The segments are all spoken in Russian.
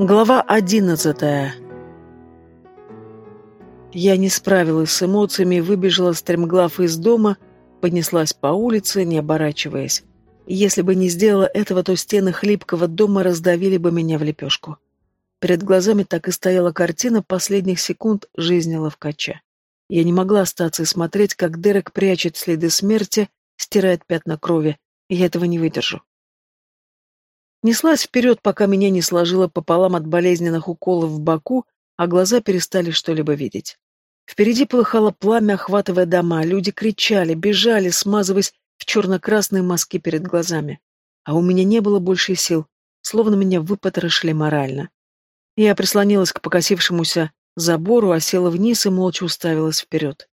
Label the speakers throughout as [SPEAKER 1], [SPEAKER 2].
[SPEAKER 1] Глава одиннадцатая. Я не справилась с эмоциями, выбежала стремглав из дома, поднеслась по улице, не оборачиваясь. Если бы не сделала этого, то стены хлипкого дома раздавили бы меня в лепешку. Перед глазами так и стояла картина последних секунд жизни ловкача. Я не могла остаться и смотреть, как Дерек прячет следы смерти, стирает пятна крови. Я этого не выдержу. Неслась вперед, пока меня не сложило пополам от болезненных уколов в боку, а глаза перестали что-либо видеть. Впереди полыхало пламя, охватывая дома, люди кричали, бежали, смазываясь в черно-красные мазки перед глазами. А у меня не было больше сил, словно меня выпотрошили морально. Я прислонилась к покосившемуся забору, а села вниз и молча уставилась вперед.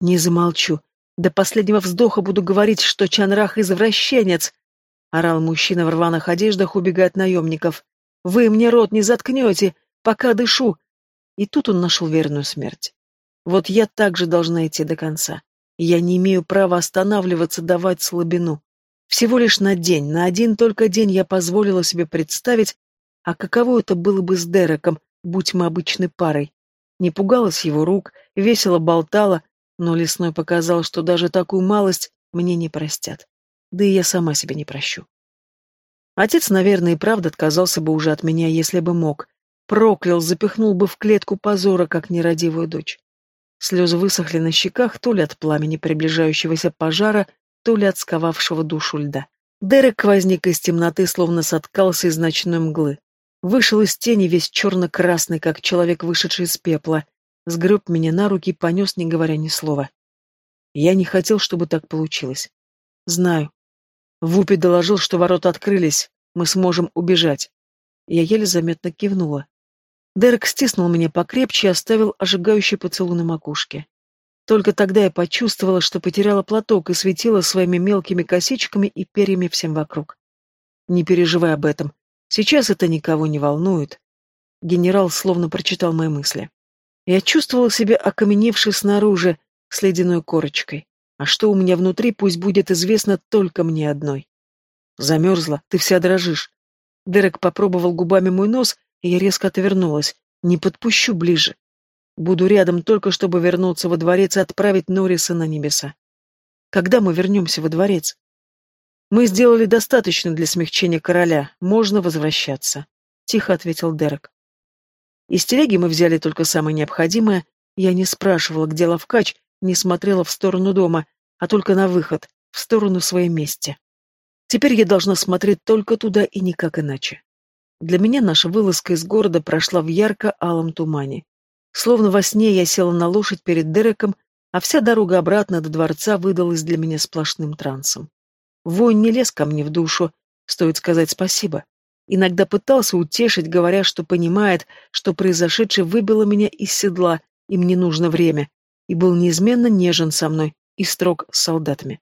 [SPEAKER 1] Не замолчу. До последнего вздоха буду говорить, что Чанрах извращенец, — орал мужчина в рваных одеждах, убегая от наемников. «Вы мне рот не заткнете, пока дышу!» И тут он нашел верную смерть. Вот я также должна идти до конца. Я не имею права останавливаться, давать слабину. Всего лишь на день, на один только день я позволила себе представить, а каково это было бы с Дереком, будь мы обычной парой. Не пугалась его рук, весело болтала, но лесной показал, что даже такую малость мне не простят. Да и я сама себе не прощу. Отец, наверное, и правда отказался бы уже от меня, если бы мог. Проклял, запихнул бы в клетку позора, как нерадивую дочь. Слезы высохли на щеках то ли от пламени приближающегося пожара, то ли от сковавшего душу льда. Дерек возник из темноты, словно соткался из ночной мглы. Вышел из тени весь черно-красный, как человек, вышедший из пепла. Сгреб меня на руки и понес, не говоря ни слова. Я не хотел, чтобы так получилось. Знаю, Вупи доложил, что ворота открылись, мы сможем убежать. Я еле заметно кивнула. Дерек стиснул меня покрепче и оставил ожигающий поцелуй на макушке. Только тогда я почувствовала, что потеряла платок и светила своими мелкими косичками и перьями всем вокруг. Не переживай об этом. Сейчас это никого не волнует. Генерал словно прочитал мои мысли. Я чувствовала себя окаменевшей снаружи, с ледяной корочкой. А что у меня внутри, пусть будет известно только мне одной. Замерзла, ты вся дрожишь. Дерек попробовал губами мой нос, и я резко отвернулась. Не подпущу ближе. Буду рядом только, чтобы вернуться во дворец и отправить Норриса на небеса. Когда мы вернемся во дворец? Мы сделали достаточно для смягчения короля, можно возвращаться, — тихо ответил Дерек. Из телеги мы взяли только самое необходимое. Я не спрашивала, где ловкач, не смотрела в сторону дома, а только на выход, в сторону своей мести. Теперь я должна смотреть только туда и никак иначе. Для меня наша вылазка из города прошла в ярко-алом тумане. Словно во сне я села на лошадь перед Дереком, а вся дорога обратно до дворца выдалась для меня сплошным трансом. Воин не лез ко мне в душу, стоит сказать спасибо. Иногда пытался утешить, говоря, что понимает, что произошедшее выбило меня из седла, и мне нужно время, и был неизменно нежен со мной и строг с солдатами.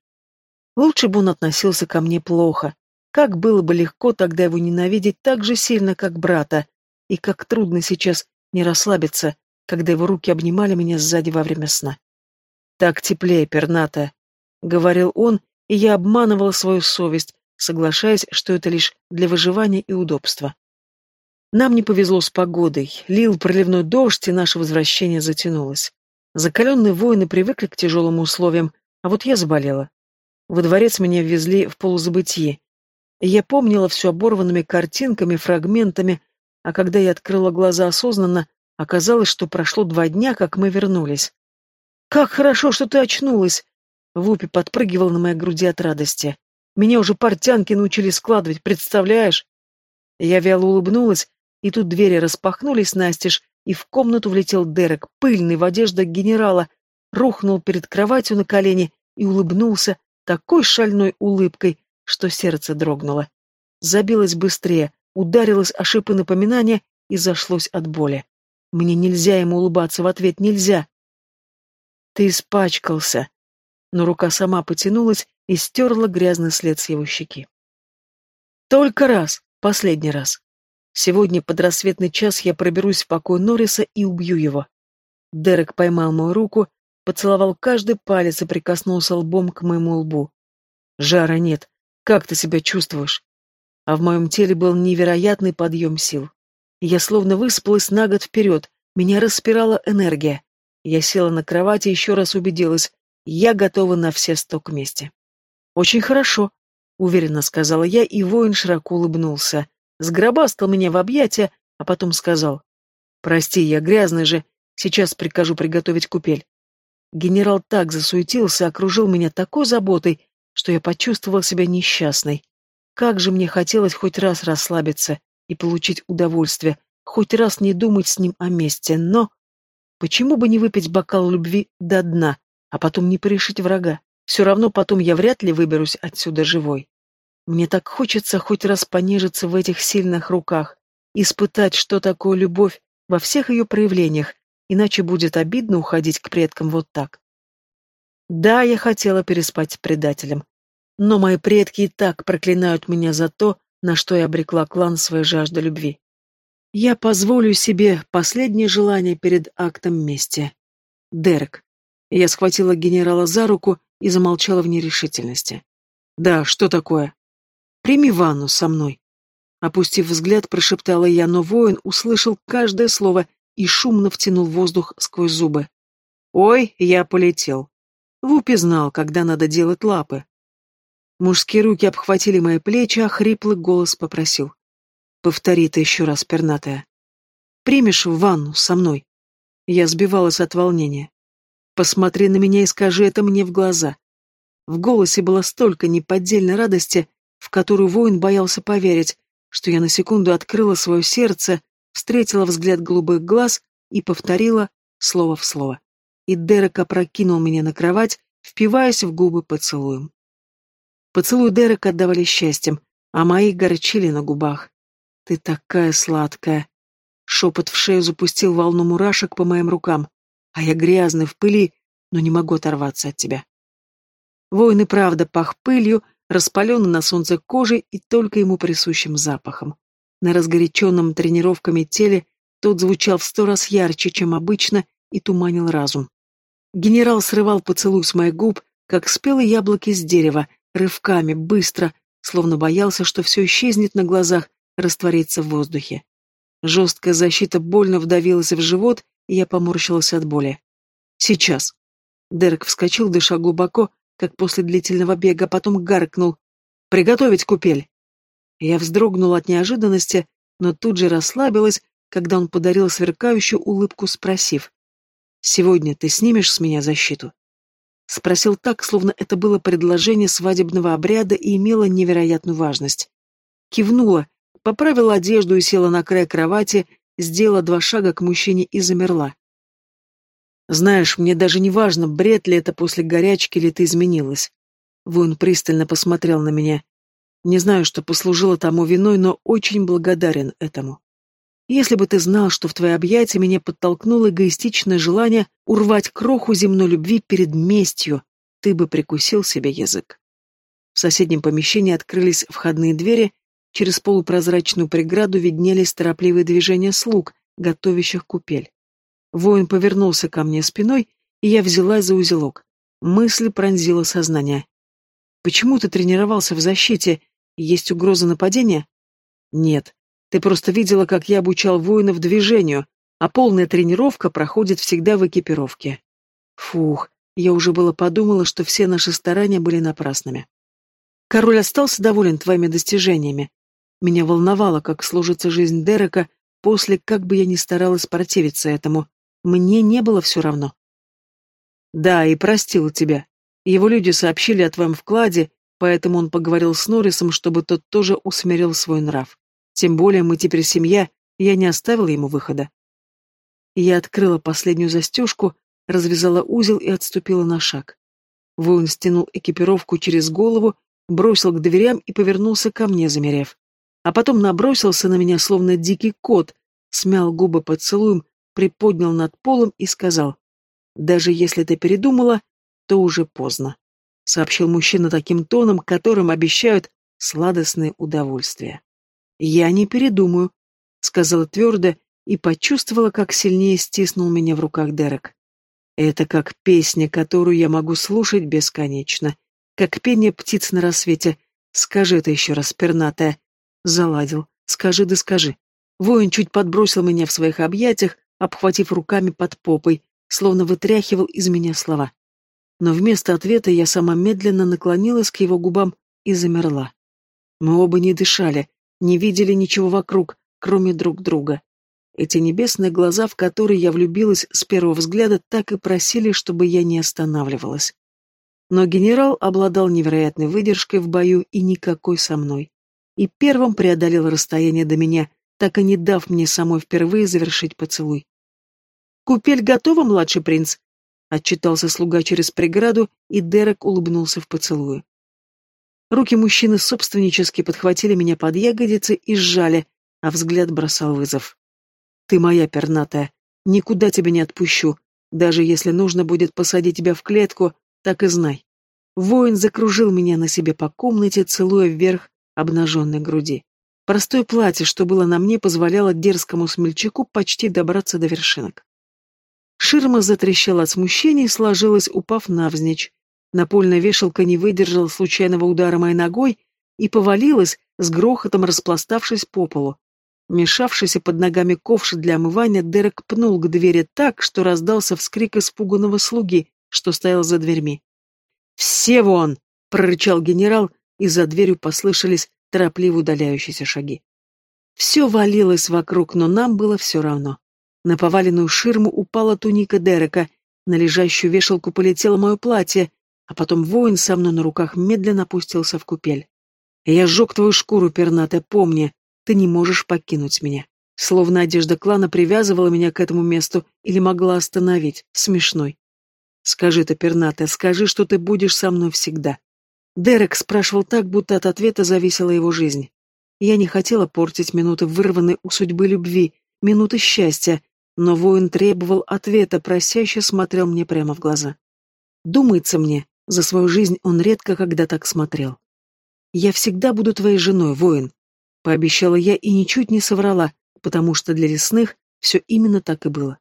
[SPEAKER 1] Лучше бы он относился ко мне плохо. Как было бы легко тогда его ненавидеть так же сильно, как брата, и как трудно сейчас не расслабиться, когда его руки обнимали меня сзади во время сна. «Так теплее, перната», — говорил он, и я обманывала свою совесть, соглашаясь, что это лишь для выживания и удобства. Нам не повезло с погодой, лил проливной дождь, и наше возвращение затянулось. Закаленные воины привыкли к тяжелым условиям, а вот я заболела. Во дворец меня ввезли в полузабытие. Я помнила все оборванными картинками, фрагментами, а когда я открыла глаза осознанно, оказалось, что прошло два дня, как мы вернулись. «Как хорошо, что ты очнулась!» Вупи подпрыгивал на моей груди от радости. «Меня уже портянки научили складывать, представляешь?» Я вяло улыбнулась, и тут двери распахнулись настежь, и в комнату влетел Дерек, пыльный в одеждах генерала, рухнул перед кроватью на колени и улыбнулся такой шальной улыбкой, что сердце дрогнуло. Забилось быстрее, ударилось о шипы напоминания и зашлось от боли. Мне нельзя ему улыбаться в ответ, нельзя. Ты испачкался. Но рука сама потянулась и стерла грязный след с его щеки. Только раз, последний раз. Сегодня под рассветный час я проберусь в покой Норриса и убью его. Дерек поймал мою руку, поцеловал каждый палец и прикоснулся лбом к моему лбу. Жара нет. Как ты себя чувствуешь? А в моем теле был невероятный подъем сил. Я словно выспалась на год вперед, меня распирала энергия. Я села на кровати и еще раз убедилась, я готова на все сто к мести. «Очень хорошо», — уверенно сказала я, и воин широко улыбнулся. Сгробастал меня в объятия, а потом сказал. «Прости, я грязный же, сейчас прикажу приготовить купель». Генерал так засуетился, окружил меня такой заботой, что я почувствовал себя несчастной. Как же мне хотелось хоть раз расслабиться и получить удовольствие, хоть раз не думать с ним о месте, но... Почему бы не выпить бокал любви до дна, а потом не порешить врага? Все равно потом я вряд ли выберусь отсюда живой. Мне так хочется хоть раз понежиться в этих сильных руках, испытать, что такое любовь во всех ее проявлениях, иначе будет обидно уходить к предкам вот так. Да, я хотела переспать с предателем, но мои предки и так проклинают меня за то, на что я обрекла клан своей жажды любви. Я позволю себе последнее желание перед актом мести. Дерек. Я схватила генерала за руку и замолчала в нерешительности. «Да, что такое?» «Прими ванну со мной». Опустив взгляд, прошептала я, но воин услышал каждое слово и шумно втянул воздух сквозь зубы. «Ой, я полетел». Вупи знал, когда надо делать лапы. Мужские руки обхватили мои плечи, а хриплый голос попросил. «Повтори ты еще раз, пернатая. Примешь в ванну со мной?» Я сбивалась от волнения. Посмотри на меня и скажи это мне в глаза. В голосе было столько неподдельной радости, в которую воин боялся поверить, что я на секунду открыла свое сердце, встретила взгляд голубых глаз и повторила слово в слово. И Дерек опрокинул меня на кровать, впиваясь в губы поцелуем. Поцелуй Дерека отдавали счастьем, а мои горчили на губах. «Ты такая сладкая!» Шепот в шею запустил волну мурашек по моим рукам а я грязный, в пыли, но не могу оторваться от тебя. Воин и правда пах пылью, распаленный на солнце кожей и только ему присущим запахом. На разгоряченном тренировками теле тот звучал в сто раз ярче, чем обычно, и туманил разум. Генерал срывал поцелуй с моих губ, как спелые яблоки с дерева, рывками, быстро, словно боялся, что все исчезнет на глазах, растворится в воздухе. Жесткая защита больно вдавилась в живот, и я поморщилась от боли. «Сейчас». Дерек вскочил, дыша глубоко, как после длительного бега, потом гаркнул. «Приготовить купель!» Я вздрогнула от неожиданности, но тут же расслабилась, когда он подарил сверкающую улыбку, спросив. «Сегодня ты снимешь с меня защиту?» Спросил так, словно это было предложение свадебного обряда и имело невероятную важность. Кивнула, поправила одежду и села на край кровати, сделала два шага к мужчине и замерла. «Знаешь, мне даже не важно, бред ли это после горячки или ты изменилась». Воин пристально посмотрел на меня. Не знаю, что послужило тому виной, но очень благодарен этому. Если бы ты знал, что в твои объятия меня подтолкнуло эгоистичное желание урвать кроху земной любви перед местью, ты бы прикусил себе язык. В соседнем помещении открылись входные двери, Через полупрозрачную преграду виднелись торопливые движения слуг, готовящих купель. Воин повернулся ко мне спиной, и я взялась за узелок. Мысль пронзила сознание. «Почему ты тренировался в защите? Есть угроза нападения?» «Нет. Ты просто видела, как я обучал воинов движению, а полная тренировка проходит всегда в экипировке». Фух, я уже было подумала, что все наши старания были напрасными. Король остался доволен твоими достижениями. Меня волновало, как сложится жизнь Дерека после, как бы я ни старалась противиться этому. Мне не было все равно. Да, и простил тебя. Его люди сообщили о твоем вкладе, поэтому он поговорил с Норрисом, чтобы тот тоже усмирил свой нрав. Тем более мы теперь семья, я не оставила ему выхода. Я открыла последнюю застежку, развязала узел и отступила на шаг. Воин стянул экипировку через голову, бросил к дверям и повернулся ко мне, замерев а потом набросился на меня, словно дикий кот, смял губы поцелуем, приподнял над полом и сказал, «Даже если ты передумала, то уже поздно», — сообщил мужчина таким тоном, которым обещают сладостное удовольствие. «Я не передумаю», — сказала твердо и почувствовала, как сильнее стиснул меня в руках Дерек. Это как песня, которую я могу слушать бесконечно, как пение птиц на рассвете. Скажи это еще раз, пернатая, Заладил. Скажи да скажи. Воин чуть подбросил меня в своих объятиях, обхватив руками под попой, словно вытряхивал из меня слова. Но вместо ответа я сама медленно наклонилась к его губам и замерла. Мы оба не дышали, не видели ничего вокруг, кроме друг друга. Эти небесные глаза, в которые я влюбилась с первого взгляда, так и просили, чтобы я не останавливалась. Но генерал обладал невероятной выдержкой в бою и никакой со мной. И первым преодолел расстояние до меня, так и не дав мне самой впервые завершить поцелуй. «Купель готова, младший принц?» — отчитался слуга через преграду, и Дерек улыбнулся в поцелуе. Руки мужчины собственнически подхватили меня под ягодицы и сжали, а взгляд бросал вызов. «Ты моя пернатая, никуда тебя не отпущу, даже если нужно будет посадить тебя в клетку, так и знай». Воин закружил меня на себе по комнате, целуя вверх обнаженной груди. Простое платье, что было на мне, позволяло дерзкому смельчаку почти добраться до вершинок. Ширма затрещала от смущения и сложилась, упав навзничь. Напольная вешалка не выдержала случайного удара моей ногой и повалилась, с грохотом распластавшись по полу. Мешавшийся под ногами ковш для омывания, Дерек пнул к двери так, что раздался вскрик испуганного слуги, что стоял за дверьми. «Все вон!» — прорычал генерал, и за дверью послышались торопливо удаляющиеся шаги. Все валилось вокруг, но нам было все равно. На поваленную ширму упала туника Дерека, на лежащую вешалку полетело мое платье, а потом воин со мной на руках медленно опустился в купель. «Я сжег твою шкуру, пернатая, помни, ты не можешь покинуть меня». Словно одежда клана привязывала меня к этому месту или могла остановить. Смешной. «Скажи ты, пернатая, скажи, что ты будешь со мной всегда. Дерек спрашивал так, будто от ответа зависела его жизнь. Я не хотела портить минуты вырванной у судьбы любви, минуты счастья, но воин требовал ответа, просяще смотрел мне прямо в глаза. Думается мне, за свою жизнь он редко когда так смотрел. «Я всегда буду твоей женой, воин», — пообещала я и ничуть не соврала, потому что для лесных все именно так и было.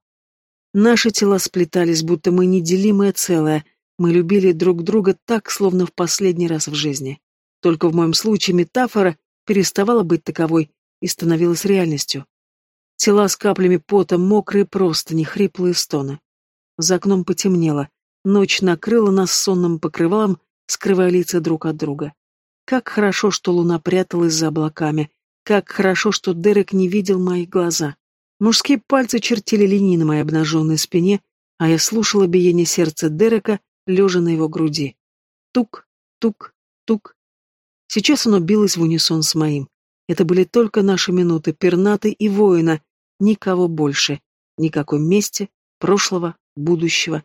[SPEAKER 1] Наши тела сплетались, будто мы неделимое целое — мы любили друг друга так, словно в последний раз в жизни. Только в моем случае метафора переставала быть таковой и становилась реальностью. Тела с каплями пота, мокрые простыни, хриплые стоны. За окном потемнело. Ночь накрыла нас сонным покрывалом, скрывая лица друг от друга. Как хорошо, что луна пряталась за облаками. Как хорошо, что Дерек не видел мои глаза. Мужские пальцы чертили линии на моей обнаженной спине, а я слушала биение сердца Дерека, лежа на его груди. Тук, тук, тук. Сейчас оно билось в унисон с моим. Это были только наши минуты, пернаты и воина, никого больше, никакой мести, прошлого, будущего.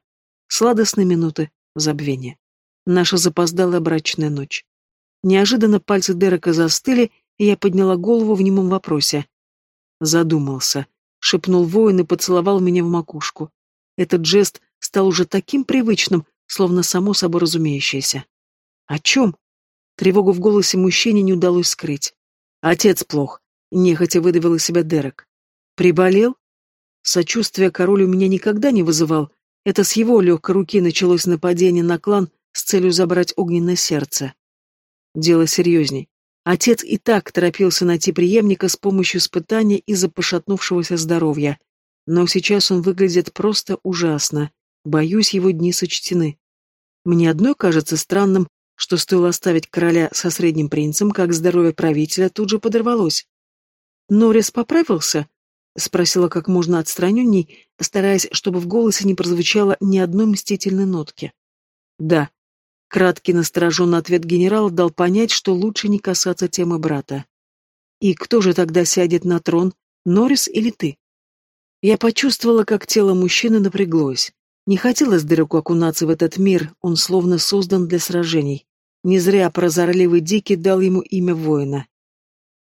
[SPEAKER 1] Сладостные минуты забвения. Наша запоздалая брачная ночь. Неожиданно пальцы Дерека застыли, и я подняла голову в немом вопросе. Задумался. Шепнул воин и поцеловал меня в макушку. Этот жест стал уже таким привычным, словно само собой разумеющееся. «О чем?» Тревогу в голосе мужчине не удалось скрыть. «Отец плох», — нехотя выдавил из себя Дерек. «Приболел?» Сочувствие король у меня никогда не вызывал. Это с его легкой руки началось нападение на клан с целью забрать огненное сердце. Дело серьезней. Отец и так торопился найти преемника с помощью испытания из-за пошатнувшегося здоровья. Но сейчас он выглядит просто ужасно. Боюсь, его дни сочтены. Мне одно кажется странным, что стоило оставить короля со средним принцем, как здоровье правителя тут же подорвалось. «Норрис поправился?» — спросила как можно отстраненней, стараясь, чтобы в голосе не прозвучало ни одной мстительной нотки. «Да». Краткий настороженный ответ генерала дал понять, что лучше не касаться темы брата. «И кто же тогда сядет на трон, Норрис или ты?» Я почувствовала, как тело мужчины напряглось. Не хотелось Дереку окунаться в этот мир, он словно создан для сражений. Не зря прозорливый Дикий дал ему имя воина.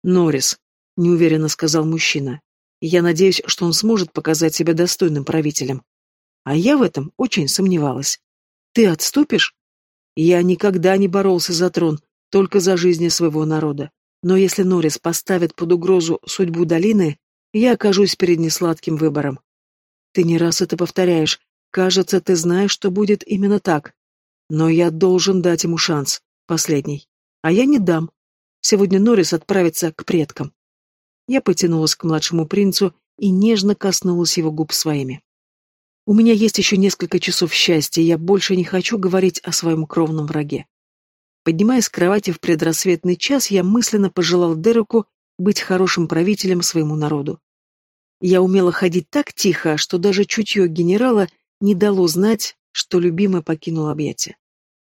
[SPEAKER 1] «Норрис», — неуверенно сказал мужчина, — «я надеюсь, что он сможет показать себя достойным правителем». А я в этом очень сомневалась. «Ты отступишь?» «Я никогда не боролся за трон, только за жизни своего народа. Но если Норрис поставит под угрозу судьбу долины, я окажусь перед несладким выбором. Ты не раз это повторяешь, Кажется, ты знаешь, что будет именно так. Но я должен дать ему шанс, последний. А я не дам. Сегодня Норрис отправится к предкам. Я потянулась к младшему принцу и нежно коснулась его губ своими. У меня есть еще несколько часов счастья, я больше не хочу говорить о своем кровном враге. Поднимаясь с кровати в предрассветный час, я мысленно пожелал Дереку быть хорошим правителем своему народу. Я умела ходить так тихо, что даже чутье генерала не дало знать, что любимый покинул объятия.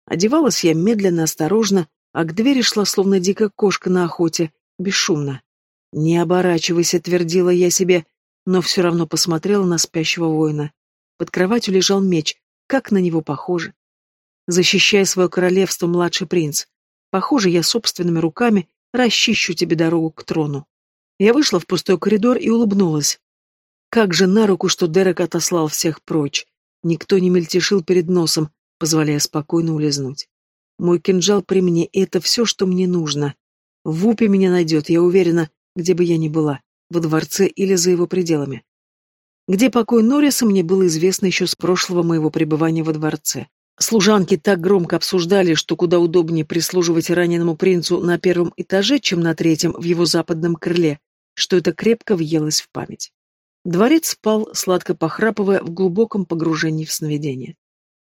[SPEAKER 1] Одевалась я медленно, осторожно, а к двери шла, словно дикая кошка на охоте, бесшумно. «Не оборачивайся», — твердила я себе, но все равно посмотрела на спящего воина. Под кроватью лежал меч, как на него похоже. Защищай свое королевство, младший принц. Похоже, я собственными руками расчищу тебе дорогу к трону. Я вышла в пустой коридор и улыбнулась. Как же на руку, что Дерек отослал всех прочь. Никто не мельтешил перед носом, позволяя спокойно улизнуть. Мой кинжал при мне, это все, что мне нужно. В Упе меня найдет, я уверена, где бы я ни была, во дворце или за его пределами. Где покой Норриса, мне было известно еще с прошлого моего пребывания во дворце. Служанки так громко обсуждали, что куда удобнее прислуживать раненому принцу на первом этаже, чем на третьем в его западном крыле, что это крепко въелось в память. Дворец спал, сладко похрапывая в глубоком погружении в сновидение.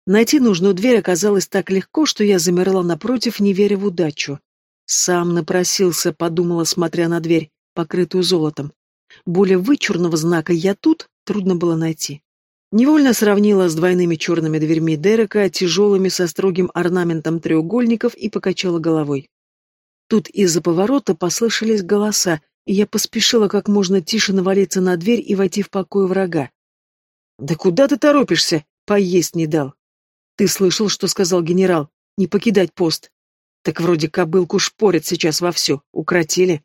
[SPEAKER 1] Найти нужную дверь оказалось так легко, что я замерла напротив, не веря в удачу. Сам напросился, подумала, смотря на дверь, покрытую золотом. Более вычурного знака «я тут» трудно было найти. Невольно сравнила с двойными черными дверьми Дерека, тяжелыми со строгим орнаментом треугольников и покачала головой. Тут из-за поворота послышались голоса, я поспешила как можно тише навалиться на дверь и войти в покой врага. «Да куда ты торопишься? Поесть не дал». Ты слышал, что сказал генерал? Не покидать пост. Так вроде кобылку шпорят сейчас вовсю. Укротили.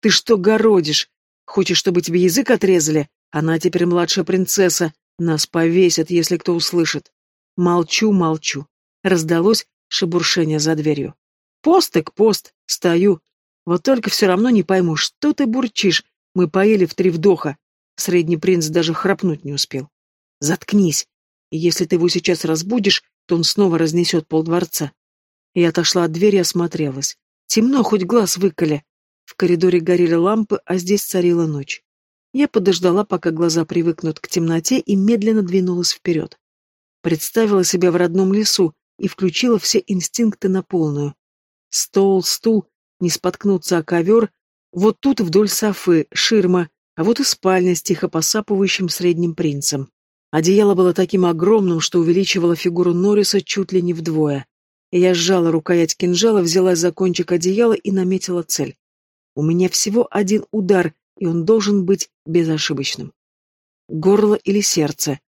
[SPEAKER 1] Ты что городишь? Хочешь, чтобы тебе язык отрезали? Она теперь младшая принцесса. Нас повесят, если кто услышит. Молчу, молчу. Раздалось шебуршение за дверью. Пост так пост. Стою. Вот только все равно не пойму, что ты бурчишь. Мы поели в три вдоха. Средний принц даже храпнуть не успел. Заткнись и если ты его сейчас разбудишь, то он снова разнесет полдворца. Я отошла от двери и осмотрелась. Темно, хоть глаз выколи. В коридоре горели лампы, а здесь царила ночь. Я подождала, пока глаза привыкнут к темноте, и медленно двинулась вперед. Представила себя в родном лесу и включила все инстинкты на полную. Стол, стул, не споткнуться о ковер, вот тут вдоль софы, ширма, а вот и спальня с тихо посапывающим средним принцем. Одеяло было таким огромным, что увеличивало фигуру Норриса чуть ли не вдвое. Я сжала рукоять кинжала, взялась за кончик одеяла и наметила цель. У меня всего один удар, и он должен быть безошибочным. Горло или сердце.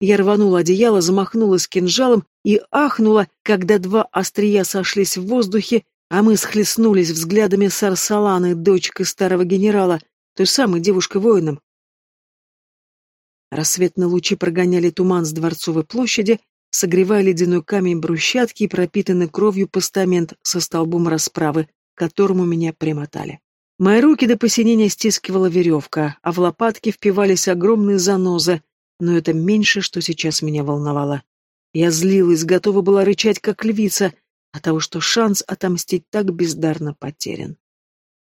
[SPEAKER 1] Я рванула одеяло, замахнулась кинжалом и ахнула, когда два острия сошлись в воздухе, а мы схлестнулись взглядами с Арсаланой, дочкой старого генерала, той самой девушкой-воином. Рассветные лучи прогоняли туман с Дворцовой площади, согревая ледяной камень брусчатки и пропитанный кровью постамент со столбом расправы, к которому меня примотали. Мои руки до посинения стискивала веревка, а в лопатки впивались огромные занозы, но это меньше, что сейчас меня волновало. Я злилась, готова была рычать, как львица, от того, что шанс отомстить так бездарно потерян.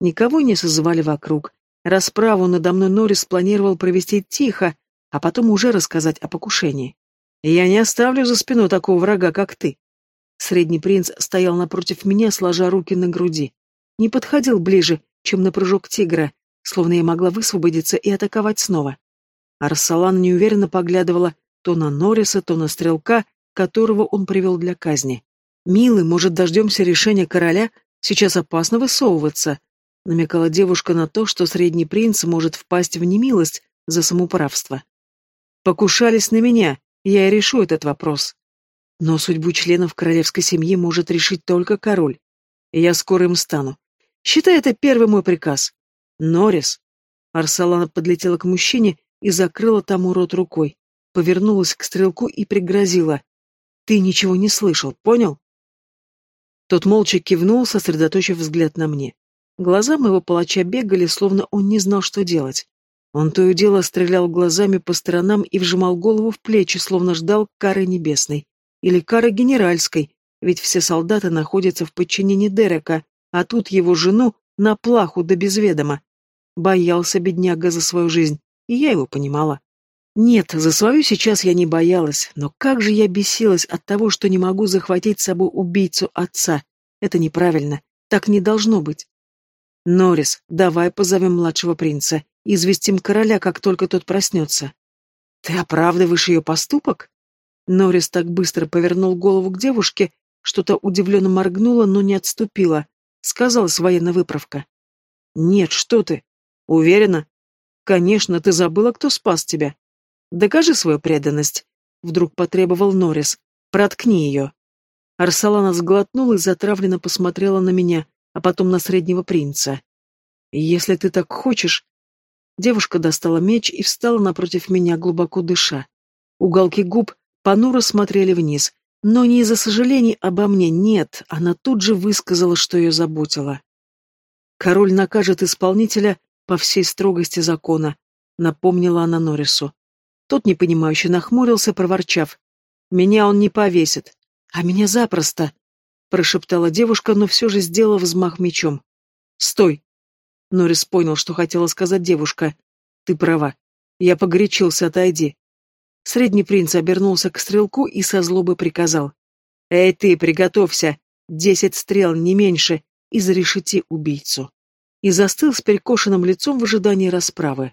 [SPEAKER 1] Никого не созывали вокруг. Расправу надо мной Норрис планировал провести тихо, а потом уже рассказать о покушении. Я не оставлю за спиной такого врага, как ты. Средний принц стоял напротив меня, сложа руки на груди. Не подходил ближе, чем на прыжок тигра, словно я могла высвободиться и атаковать снова. Арсалан неуверенно поглядывала то на Норриса, то на стрелка, которого он привел для казни. «Милый, может, дождемся решения короля? Сейчас опасно высовываться», — намекала девушка на то, что средний принц может впасть в немилость за самоуправство. Покушались на меня, я и решу этот вопрос. Но судьбу членов королевской семьи может решить только король. Я скоро им стану. Считай это первый мой приказ. Норрис. Арсалана подлетела к мужчине и закрыла тому рот рукой. Повернулась к стрелку и пригрозила. Ты ничего не слышал, понял? Тот молча кивнул, сосредоточив взгляд на мне. Глаза моего палача бегали, словно он не знал, что делать. Он то и дело стрелял глазами по сторонам и вжимал голову в плечи, словно ждал кары небесной. Или кары генеральской, ведь все солдаты находятся в подчинении Дерека, а тут его жену на плаху да безведома. Боялся бедняга за свою жизнь, и я его понимала. Нет, за свою сейчас я не боялась, но как же я бесилась от того, что не могу захватить с собой убийцу отца. Это неправильно. Так не должно быть. Норрис, давай позовем младшего принца. Известим короля, как только тот проснется. Ты оправдываешь ее поступок? Норрис так быстро повернул голову к девушке, что-то удивленно моргнула, но не отступила. Сказалась военная выправка. Нет, что ты. Уверена? Конечно, ты забыла, кто спас тебя. Докажи свою преданность. Вдруг потребовал Норрис. Проткни ее. Арсалана сглотнула и затравленно посмотрела на меня, а потом на среднего принца. «Если ты так хочешь...» Девушка достала меч и встала напротив меня, глубоко дыша. Уголки губ понуро смотрели вниз, но не из-за сожалений обо мне, нет, она тут же высказала, что ее заботило. «Король накажет исполнителя по всей строгости закона», — напомнила она Норрису. Тот непонимающе нахмурился, проворчав. «Меня он не повесит, а меня запросто», — прошептала девушка, но все же сделала взмах мечом. «Стой!» Норрис понял, что хотела сказать девушка. «Ты права. Я погорячился, отойди». Средний принц обернулся к стрелку и со злобы приказал. «Эй ты, приготовься! Десять стрел, не меньше, и зарешити убийцу!» И застыл с перекошенным лицом в ожидании расправы.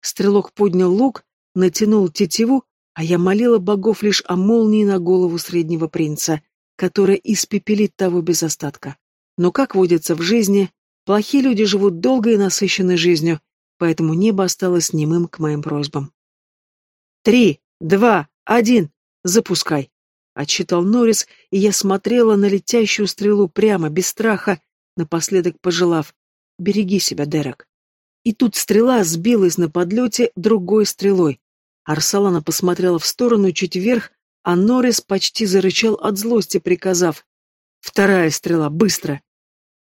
[SPEAKER 1] Стрелок поднял лук, натянул тетиву, а я молила богов лишь о молнии на голову среднего принца, которая испепелит того без остатка. Но, как водится в жизни, плохие люди живут долгой и насыщенной жизнью, поэтому небо осталось немым к моим просьбам. «Три, два, один, запускай!» — отчитал Норрис, и я смотрела на летящую стрелу прямо, без страха, напоследок пожелав «Береги себя, Дерек». И тут стрела сбилась на подлете другой стрелой. Арсалана посмотрела в сторону чуть вверх, а Норрис почти зарычал от злости, приказав «Вторая стрела, быстро!».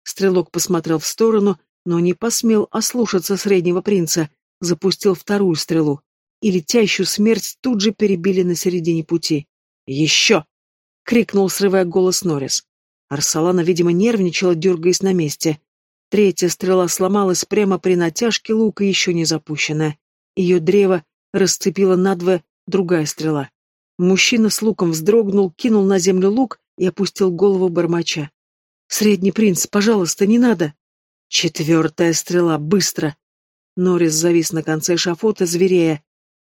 [SPEAKER 1] Стрелок посмотрел в сторону, но не посмел ослушаться среднего принца, запустил вторую стрелу, и летящую смерть тут же перебили на середине пути. «Еще!» — крикнул, срывая голос Норрис. Арсалана, видимо, нервничала, дергаясь на месте. Третья стрела сломалась прямо при натяжке лука, еще не запущенная. Ее древо расцепила надвое другая стрела. Мужчина с луком вздрогнул, кинул на землю лук и опустил голову бормоча. «Средний принц, пожалуйста, не надо!» «Четвертая стрела, быстро!» Норрис завис на конце шафота, зверея.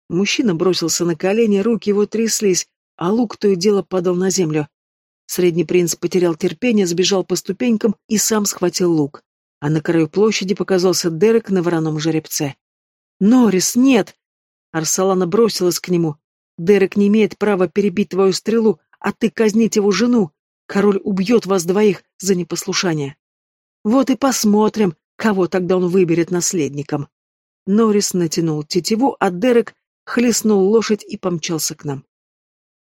[SPEAKER 1] Мужчина бросился на колени, руки его тряслись, а лук то и дело падал на землю. Средний принц потерял терпение, сбежал по ступенькам и сам схватил лук. А на краю площади показался Дерек на вороном жеребце. «Норрис, нет!» Арсалана бросилась к нему. Дерек не имеет права перебить твою стрелу, а ты казнить его жену. Король убьет вас двоих за непослушание. Вот и посмотрим, кого тогда он выберет наследником. Норрис натянул тетиву, а Дерек хлестнул лошадь и помчался к нам.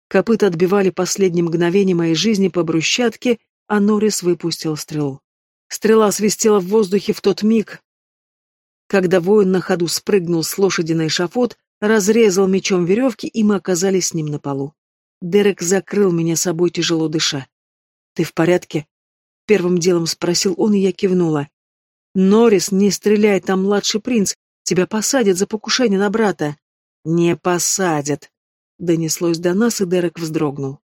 [SPEAKER 1] Копыта отбивали последние мгновения моей жизни по брусчатке, а Норрис выпустил стрелу. Стрела свистела в воздухе в тот миг, когда воин на ходу спрыгнул с лошади на эшафот, разрезал мечом веревки, и мы оказались с ним на полу. Дерек закрыл меня собой, тяжело дыша. «Ты в порядке?» Первым делом спросил он, и я кивнула. «Норрис, не стреляй, там младший принц. Тебя посадят за покушение на брата». «Не посадят», — донеслось до нас, и Дерек вздрогнул.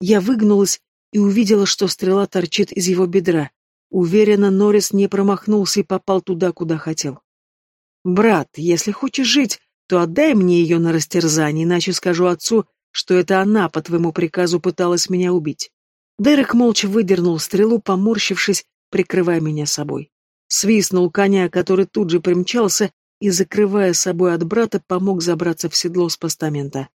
[SPEAKER 1] Я выгнулась и увидела, что стрела торчит из его бедра. Уверена, Норрис не промахнулся и попал туда, куда хотел. «Брат, если хочешь жить, то отдай мне ее на растерзание, иначе скажу отцу, что это она по твоему приказу пыталась меня убить. Дерек молча выдернул стрелу, поморщившись, прикрывая меня собой. Свистнул коня, который тут же примчался, и, закрывая собой от брата, помог забраться в седло с постамента.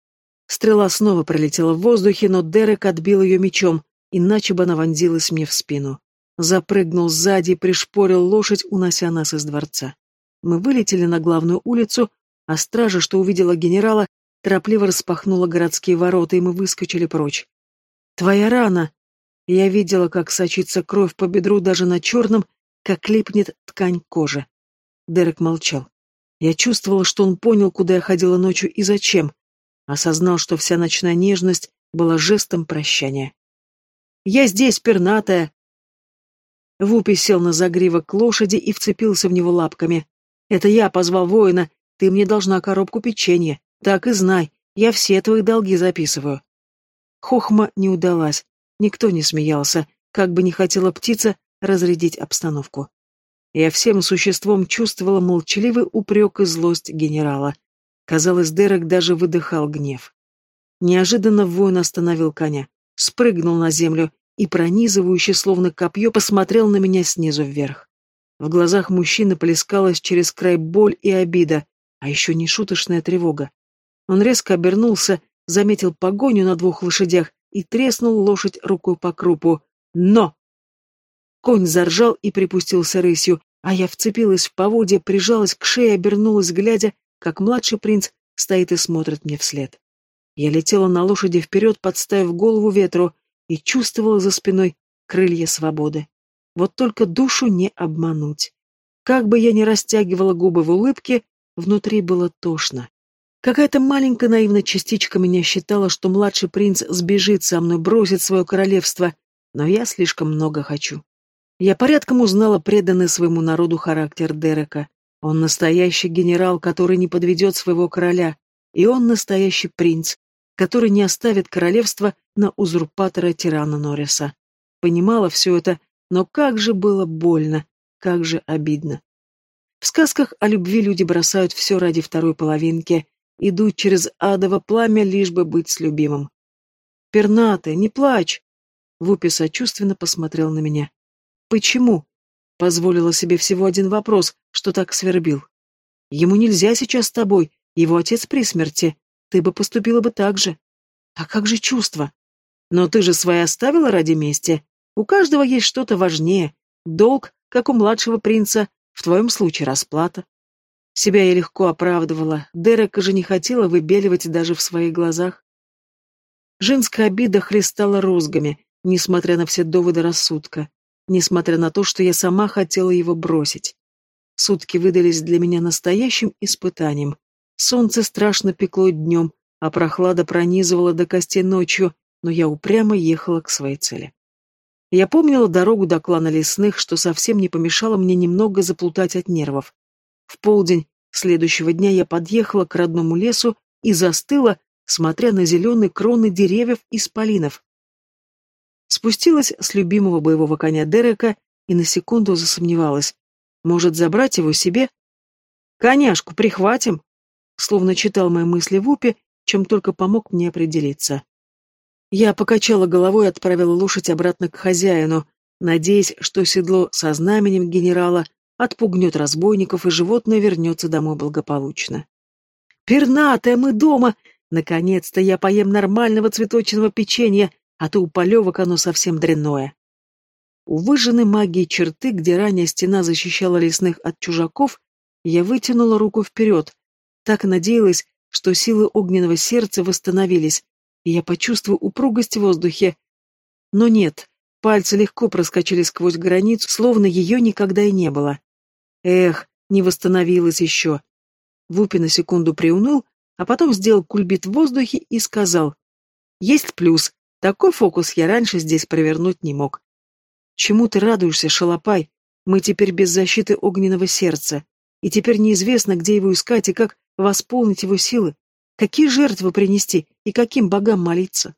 [SPEAKER 1] Стрела снова пролетела в воздухе, но Дерек отбил ее мечом, иначе бы она вонзилась мне в спину. Запрыгнул сзади и пришпорил лошадь, унося нас из дворца. Мы вылетели на главную улицу, а стража, что увидела генерала, торопливо распахнула городские ворота, и мы выскочили прочь. «Твоя рана!» Я видела, как сочится кровь по бедру даже на черном, как липнет ткань кожи. Дерек молчал. Я чувствовала, что он понял, куда я ходила ночью и зачем. Осознал, что вся ночная нежность была жестом прощания. «Я здесь, пернатая!» Вупи сел на загривок лошади и вцепился в него лапками. Это я позвал воина, ты мне должна коробку печенья. Так и знай, я все твои долги записываю. Хохма не удалась, никто не смеялся, как бы не хотела птица разрядить обстановку. Я всем существом чувствовала молчаливый упрек и злость генерала. Казалось, Дерек даже выдыхал гнев. Неожиданно воин остановил коня, спрыгнул на землю и, пронизывающе, словно копье, посмотрел на меня снизу вверх. В глазах мужчины плескалась через край боль и обида, а еще нешуточная тревога. Он резко обернулся, заметил погоню на двух лошадях и треснул лошадь рукой по крупу. «Но!» Конь заржал и припустился рысью, а я вцепилась в поводья, прижалась к шее, обернулась, глядя, как младший принц стоит и смотрит мне вслед. Я летела на лошади вперед, подставив голову ветру, и чувствовала за спиной крылья свободы. Вот только душу не обмануть. Как бы я ни растягивала губы в улыбке, внутри было тошно. Какая-то маленькая наивная частичка меня считала, что младший принц сбежит со мной, бросит свое королевство, но я слишком много хочу. Я порядком узнала преданный своему народу характер Дерека. Он настоящий генерал, который не подведет своего короля, и он настоящий принц, который не оставит королевство на узурпатора-тирана Норриса. Понимала все это, но как же было больно, как же обидно. В сказках о любви люди бросают все ради второй половинки, идут через адово пламя, лишь бы быть с любимым. «Пернатый, не плачь!» Вупи сочувственно посмотрел на меня. «Почему?» Позволила себе всего один вопрос, что так свербил. «Ему нельзя сейчас с тобой, его отец при смерти. Ты бы поступила бы так же. А как же чувства? Но ты же свои оставила ради мести. У каждого есть что-то важнее. Долг, как у младшего принца, в твоем случае расплата. Себя я легко оправдывала, Дерека же не хотела выбеливать даже в своих глазах. Женская обида хлестала розгами, несмотря на все доводы рассудка, несмотря на то, что я сама хотела его бросить. Сутки выдались для меня настоящим испытанием. Солнце страшно пекло днем, а прохлада пронизывала до костей ночью, но я упрямо ехала к своей цели. Я помнила дорогу до клана лесных, что совсем не помешало мне немного заплутать от нервов. В полдень следующего дня я подъехала к родному лесу и застыла, смотря на зеленые кроны деревьев и спалинов. Спустилась с любимого боевого коня Дерека и на секунду засомневалась. Может, забрать его себе? «Коняшку прихватим?» словно читал мои мысли в упе, чем только помог мне определиться. Я покачала головой и отправила лошадь обратно к хозяину, надеясь, что седло со знаменем генерала отпугнет разбойников, и животное вернется домой благополучно. «Пернатая, мы дома! Наконец-то я поем нормального цветочного печенья, а то у полевок оно совсем дрянное». У выжженной магии черты, где ранее стена защищала лесных от чужаков, я вытянула руку вперед, так надеялась, что силы огненного сердца восстановились, и я почувствую упругость в воздухе. Но нет, пальцы легко проскочили сквозь границу, словно ее никогда и не было. Эх, не восстановилась еще. Вупи на секунду приуныл, а потом сделал кульбит в воздухе и сказал. Есть плюс, такой фокус я раньше здесь провернуть не мог. Чему ты радуешься, шалопай? Мы теперь без защиты огненного сердца, и теперь неизвестно, где его искать и как восполнить его силы, какие жертвы принести и каким богам молиться.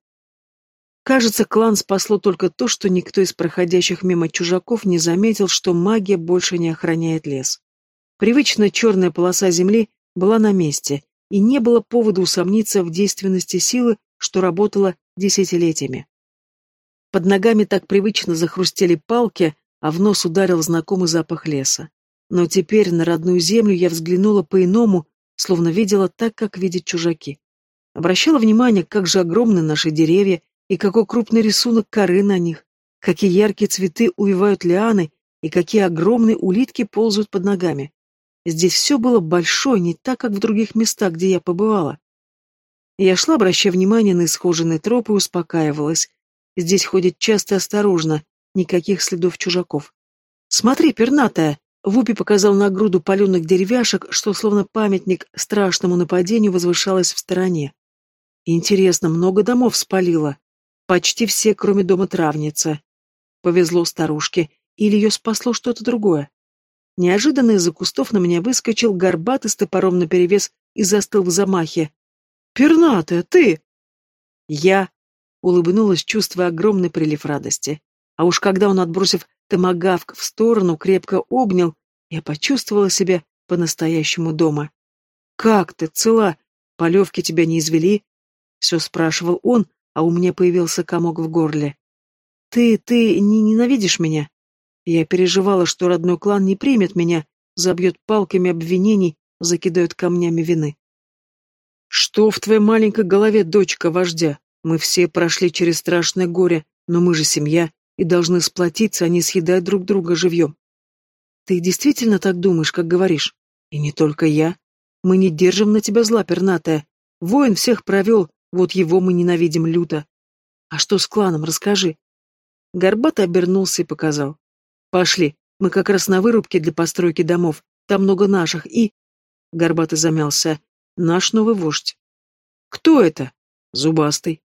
[SPEAKER 1] Кажется, клан спасло только то, что никто из проходящих мимо чужаков не заметил, что магия больше не охраняет лес. Привычная черная полоса земли была на месте, и не было повода усомниться в действенности силы, что работала десятилетиями. Под ногами так привычно захрустели палки, а в нос ударил знакомый запах леса. Но теперь на родную землю я взглянула по-иному, словно видела так, как видят чужаки. Обращала внимание, как же огромны наши деревья и какой крупный рисунок коры на них, какие яркие цветы увивают лианы и какие огромные улитки ползают под ногами. Здесь все было большое, не так, как в других местах, где я побывала. Я шла, обращая внимание на исхоженные тропы, успокаивалась. Здесь ходят часто осторожно, никаких следов чужаков. «Смотри, пернатая!» Вупи показал на груду паленых деревяшек, что словно памятник страшному нападению возвышалось в стороне. Интересно, много домов спалило? Почти все, кроме дома травницы. Повезло старушке, или ее спасло что-то другое? Неожиданно из-за кустов на меня выскочил горбатый с топором наперевес и застыл в замахе. «Пернатая, ты!» Я улыбнулась, чувствуя огромный прилив радости. А уж когда он, отбросив томагавк в сторону, крепко обнял, я почувствовала себя по-настоящему дома. «Как ты, цела? Полевки тебя не извели?» Все спрашивал он, а у меня появился комок в горле. «Ты, ты не ненавидишь меня?» Я переживала, что родной клан не примет меня, забьет палками обвинений, закидают камнями вины. «Что в твоей маленькой голове, дочка вождя? Мы все прошли через страшное горе, но мы же семья и должны сплотиться, а не съедать друг друга живьем. Ты действительно так думаешь, как говоришь? И не только я. Мы не держим на тебя зла, пернатая. Воин всех провел, вот его мы ненавидим люто. А что с кланом, расскажи. Горбатый обернулся и показал. Пошли, мы как раз на вырубке для постройки домов. Там много наших и... Горбатый замялся. Наш новый вождь. Кто это? Зубастый.